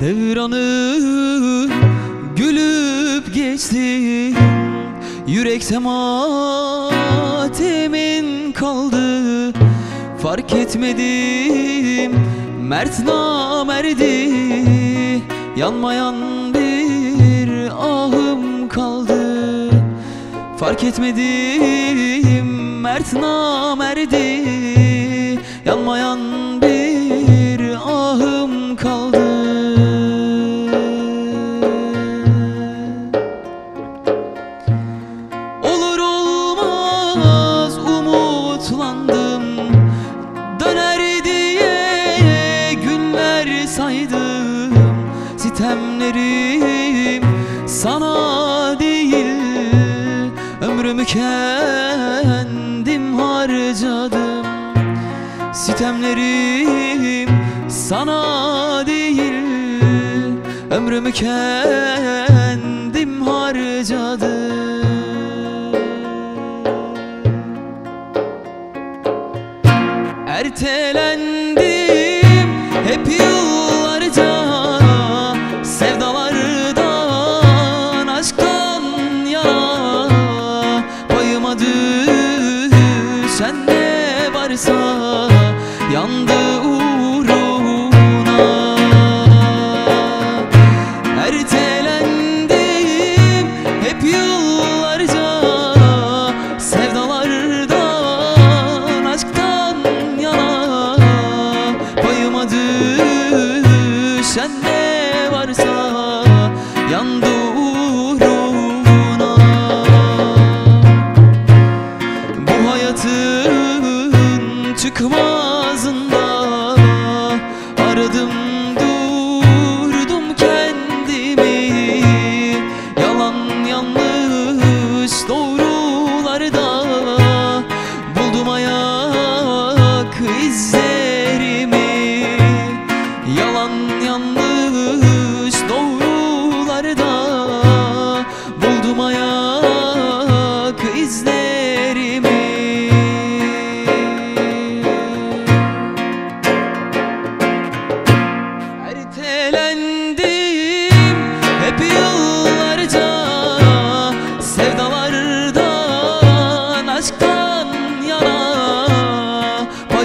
Devranı gülüp geçti. Yürekte matemin kaldı. Fark etmedim mert namerdi Yanmayan bir ahım kaldı. Fark etmedim mert namerdi Yanmayan bir Ömrümü kendim harcadım. Sitemlerim sana değil Ömrümü kendim harcadım. Ertelendim Ertelendim hep yıllarca Sevdalardan, aşktan yana Payıma düşen is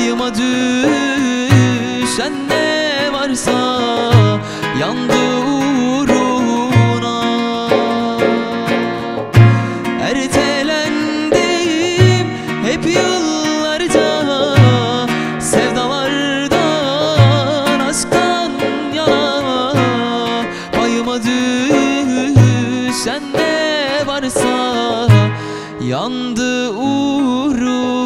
Payıma düşen ne varsa Yandı uğruna Ertelendim hep yıllarca. Sevdalardan, aşktan yana. Payıma düşen ne varsa Yandı uğruna